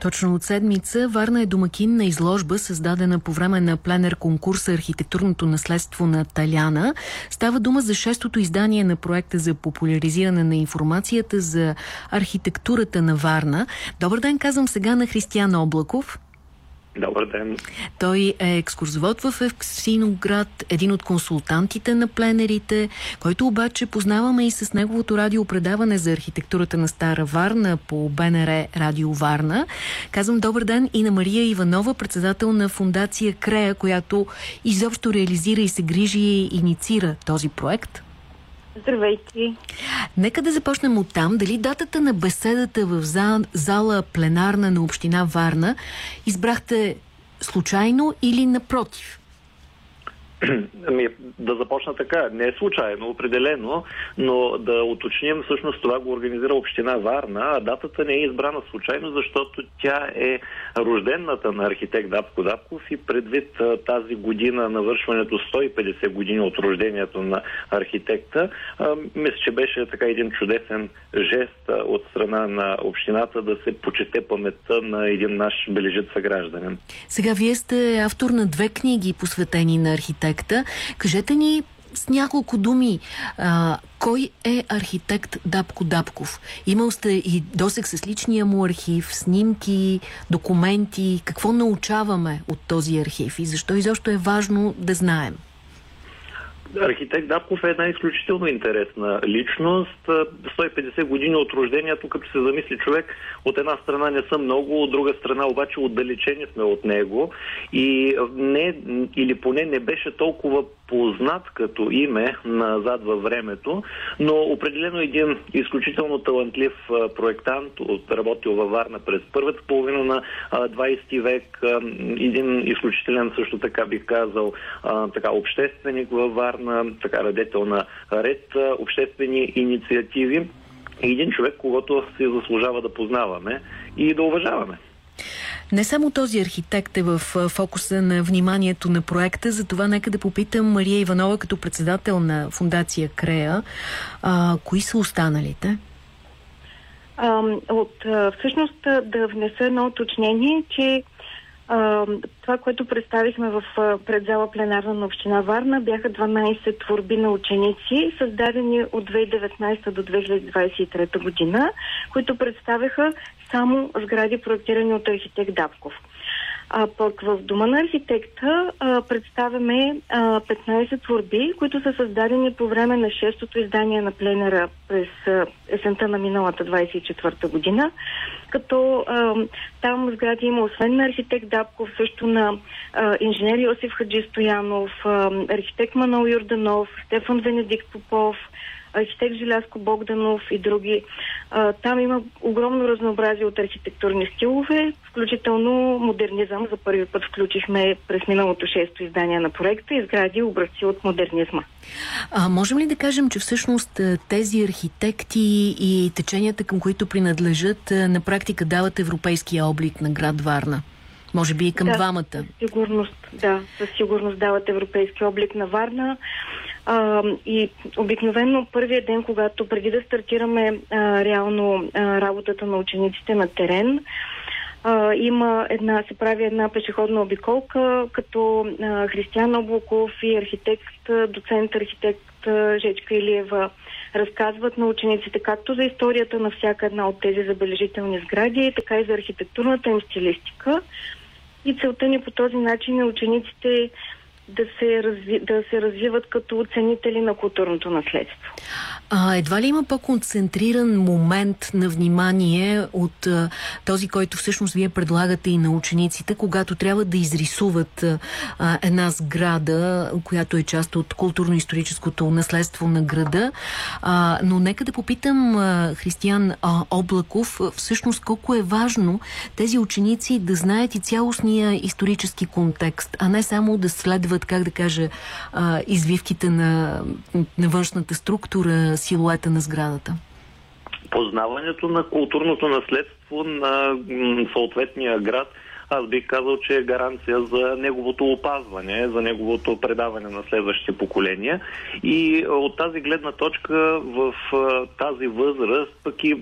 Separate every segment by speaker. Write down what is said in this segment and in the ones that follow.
Speaker 1: Точно от седмица Варна е домакин на изложба, създадена по време на пленер конкурса Архитектурното наследство на Таляна. Става дума за шестото издание на проекта за популяризиране на информацията за архитектурата на Варна. Добър ден, казвам сега на Християн Облаков.
Speaker 2: Добър ден.
Speaker 1: Той е екскурзовод в Евксиноград, един от консултантите на пленерите, който обаче познаваме и с неговото радиопредаване за архитектурата на Стара Варна по БНР Радио Варна. Казвам добър ден и на Мария Иванова, председател на фундация Крея, която изобщо реализира и се грижи и инициира този проект.
Speaker 3: Здравейте!
Speaker 1: Нека да започнем от там. Дали датата на беседата в зала пленарна на Община Варна избрахте случайно или напротив?
Speaker 2: Ами, да започна така. Не е случайно, определено, но да уточним, всъщност това го организира Община Варна, а датата не е избрана случайно, защото тя е рождената на архитект Дапко Дапков и предвид тази година навършването 150 години от рождението на архитекта, мисля, че беше така един чудесен жест от страна на общината да се почете паметта на един наш бележит съгражданин.
Speaker 1: Сега вие сте автор на две книги, посветени на архитект архитекта. Кажете ни с няколко думи, а, кой е архитект Дапко Дапков? Имал сте и досег с личния му архив, снимки, документи. Какво научаваме от този архив и защо изобщо е важно да знаем?
Speaker 2: Архитект Дапков е една изключително интересна личност. 150 години от рождението, като се замисли човек, от една страна не са много, от друга страна обаче отдалечени сме от него и не, или поне не беше толкова познат като име назад във времето, но определено един изключително талантлив проектант, от работил във Варна през първата половина на 20 век, един изключителен също така бих казал така общественик във Варна, така радетел на ред обществени инициативи един човек, когато се заслужава да познаваме и да уважаваме.
Speaker 1: Не само този архитект е в фокуса на вниманието на проекта, затова нека да попитам Мария Иванова като председател на фундация Крея. А, кои са останалите?
Speaker 3: А, от, всъщност да внеса едно уточнение, че това, което представихме в предзала пленарна на Община Варна, бяха 12 творби на ученици, създадени от 2019 до 2023 година, които представяха само сгради, проектирани от архитект Давков. А пък в Дома на архитекта а, представяме а, 15 творби, които са създадени по време на шестото издание на пленера през а, есента на миналата 24-та година, като а, там сгради има освен на архитект Дапков, също на а, инженер Йосиф Хаджи Стоянов, а, архитект Манол Юрданов, Стефан Венедикт Попов, архитект Желязко Богданов и други. А, там има огромно разнообразие от архитектурни стилове, включително модернизъм. За първи път включихме през миналото шесто издание на проекта и сгради образци от модернизма.
Speaker 1: А можем ли да кажем, че всъщност тези архитекти и теченията, към които принадлежат, на практика дават европейския облик на град Варна? Може би и към
Speaker 3: да,
Speaker 1: двамата.
Speaker 3: Със сигурност, да. Със сигурност дават европейски облик на Варна. А, и обикновено първият ден, когато преди да стартираме а, реално а, работата на учениците на терен, а, има една, се прави една пешеходна обиколка, като а, Християн Облаков и архитект, доцент архитект Жечка Илиева разказват на учениците както за историята на всяка една от тези забележителни сгради, така и за архитектурната им стилистика. И целта ни по този начин е учениците да се, разви, да се развиват като оценители на културното наследство.
Speaker 1: А, едва ли има по-концентриран момент на внимание от а, този, който всъщност вие предлагате и на учениците, когато трябва да изрисуват а, една сграда, която е част от културно-историческото наследство на града. А, но нека да попитам а, Християн а, Облаков, всъщност колко е важно тези ученици да знаят и цялостния исторически контекст, а не само да следват как да кажа, а, извивките на, на външната структура, силуета на сградата?
Speaker 2: Познаването на културното наследство на съответния град аз бих казал, че е гаранция за неговото опазване, за неговото предаване на следващите поколения. И от тази гледна точка в тази възраст, пък и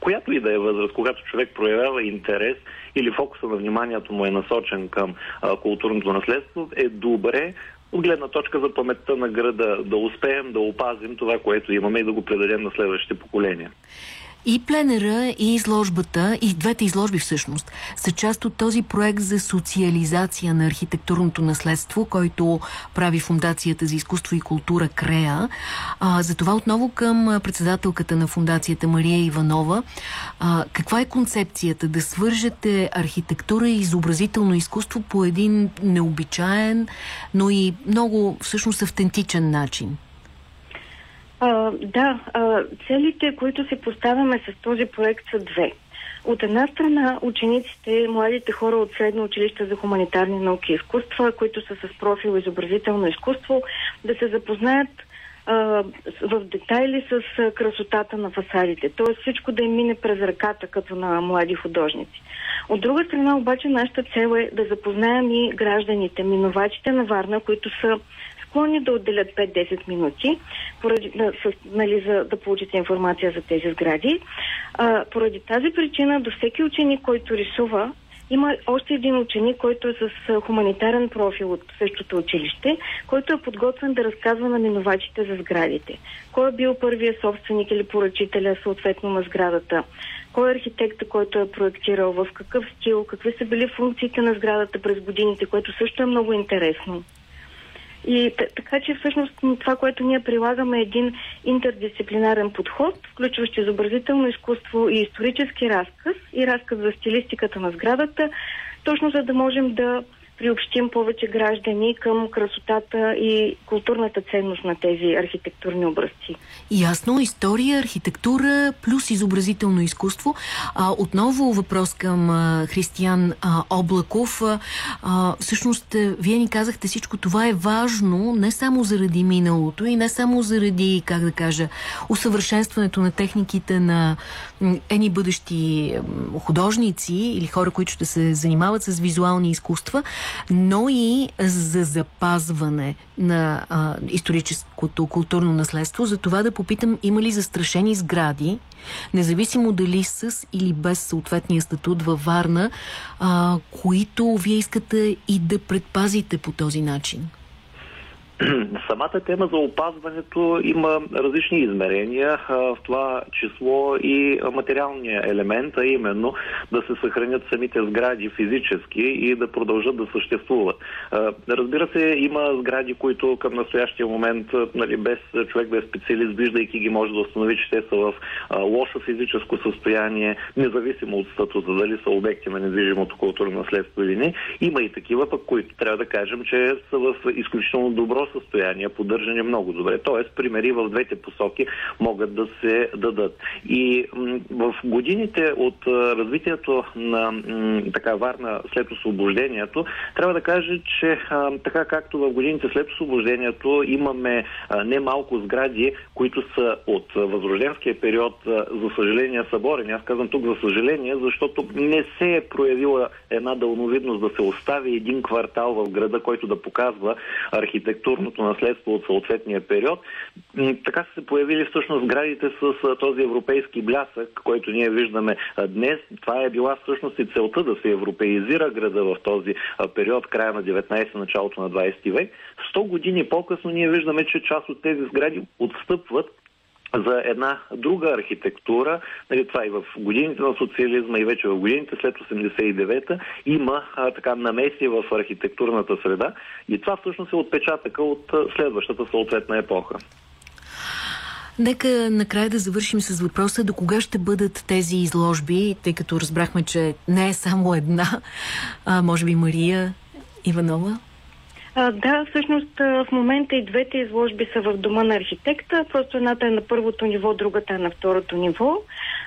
Speaker 2: която и да е възраст, когато човек проявява интерес или фокуса на вниманието му е насочен към а, културното наследство, е добре от гледна точка за паметта на града да успеем да опазим това, което имаме и да го предадем на следващите поколения.
Speaker 1: И пленера, и изложбата, и двете изложби всъщност, са част от този проект за социализация на архитектурното наследство, който прави Фундацията за изкуство и култура Крея. А, затова отново към председателката на Фундацията Мария Иванова. А, каква е концепцията да свържете архитектура и изобразително изкуство по един необичаен, но и много всъщност автентичен начин?
Speaker 3: А, да, а, целите, които си поставяме с този проект са две. От една страна, учениците, младите хора от Средно училище за хуманитарни науки и изкуства, които са с профил изобразително изкуство, да се запознаят а, в детайли с красотата на фасадите. Тоест всичко да им мине през ръката, като на млади художници. От друга страна, обаче, нашата цел е да запознаем и гражданите, минувачите на Варна, които са склонни да отделят 5-10 минути, поради, да, с, нали, за да получите информация за тези сгради. А, поради тази причина до всеки ученик, който рисува, има още един ученик, който е с хуманитарен профил от същото училище, който е подготвен да разказва на минувачите за сградите. Кой е бил първият собственик или поръчителя съответно на сградата? Кой е архитекта, който е проектирал? В какъв стил? Какви са били функциите на сградата през годините, което също е много интересно. И така че всъщност това, което ние прилагаме е един интердисциплинарен подход, включващ изобразително изкуство и исторически разказ и разказ за стилистиката на сградата, точно за да можем да приобщим повече граждани към красотата и културната ценност на тези архитектурни образци.
Speaker 1: Ясно, история, архитектура плюс изобразително изкуство. А, отново въпрос към а, Християн а, Облаков. А, всъщност, вие ни казахте всичко това е важно не само заради миналото и не само заради, как да кажа, усъвършенстването на техниките на едни бъдещи художници или хора, които ще се занимават с визуални изкуства, но и за запазване на а, историческото културно наследство. За това да попитам, има ли застрашени сгради, независимо дали с или без съответния статут във Варна, а, които вие искате и да предпазите по този начин?
Speaker 2: Самата тема за опазването има различни измерения, в това число и материалния елемент, а именно да се съхранят самите сгради физически и да продължат да съществуват. Разбира се, има сгради, които към настоящия момент, нали, без човек да е специалист, виждайки ги, може да установи, че те са в лошо физическо състояние, независимо от статута, дали са обекти на недвижимото културно наследство или не. Има и такива, пък които трябва да кажем, че са в изключително добро състояние, поддържане много добре. Тоест, примери в двете посоки могат да се дадат. И в годините от развитието на така Варна след освобождението, трябва да кажа, че така както в годините след освобождението имаме немалко сгради, които са от възрожденския период, за съжаление, съборени. Аз казвам тук за съжаление, защото не се е проявила една дълновидност да се остави един квартал в града, който да показва архитектурно културното наследство от съответния период. Така са се появили всъщност градите с този европейски блясък, който ние виждаме днес. Това е била всъщност и целта да се европеизира града в този период, края на 19 началото на 20 век. 100 години по-късно ние виждаме, че част от тези сгради отстъпват за една друга архитектура. Нали, това и в годините на социализма и вече в годините след 89-та има а, така намеси в архитектурната среда и това всъщност е отпечатъка от следващата съответна епоха.
Speaker 1: Нека накрая да завършим с въпроса до кога ще бъдат тези изложби, тъй като разбрахме, че не е само една, а може би Мария Иванова?
Speaker 3: А, да, всъщност в момента и двете изложби са в дома на архитекта. Просто едната е на първото ниво, другата е на второто ниво.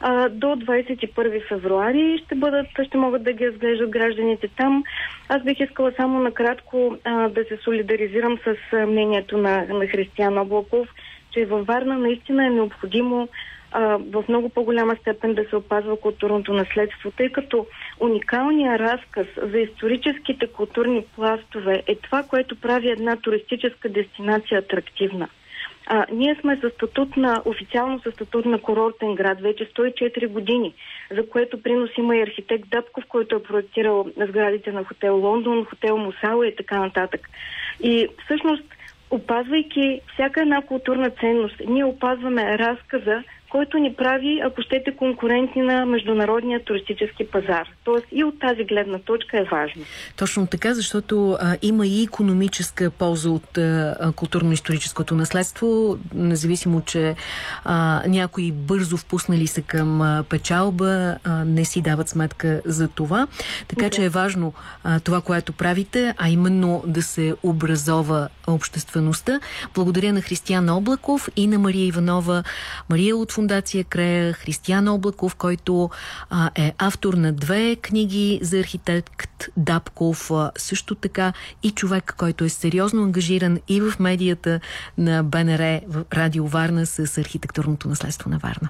Speaker 3: А, до 21 февруари ще, бъдат, ще могат да ги разглеждат гражданите там. Аз бих искала само накратко а, да се солидаризирам с мнението на, на Християн Облаков, че във Варна наистина е необходимо а, в много по-голяма степен да се опазва културното наследство, тъй като уникалният разказ за историческите културни пластове е това, което прави една туристическа дестинация атрактивна. А, ние сме със статут на, официално със статут на курортен град вече 104 години, за което принос има и архитект Дъбков, който е проектирал сградите на хотел Лондон, хотел Мусала и така нататък. И всъщност, опазвайки всяка една културна ценност, ние опазваме разказа който ни прави, ако щете, конкуренти на международния туристически пазар. Тоест и от тази гледна точка е важно.
Speaker 1: Точно така, защото а, има и економическа полза от културно-историческото наследство, независимо, че а, някои бързо впуснали се към а, печалба, а, не си дават сметка за това. Така да. че е важно а, това, което правите, а именно да се образова обществеността. Благодаря на Християн Облаков и на Мария Иванова. Мария от фундация Крея, Християн Облаков, който а, е автор на две книги за архитект Дапков, а, също така и човек, който е сериозно ангажиран и в медията на БНР, Радио Варна с архитектурното наследство на Варна.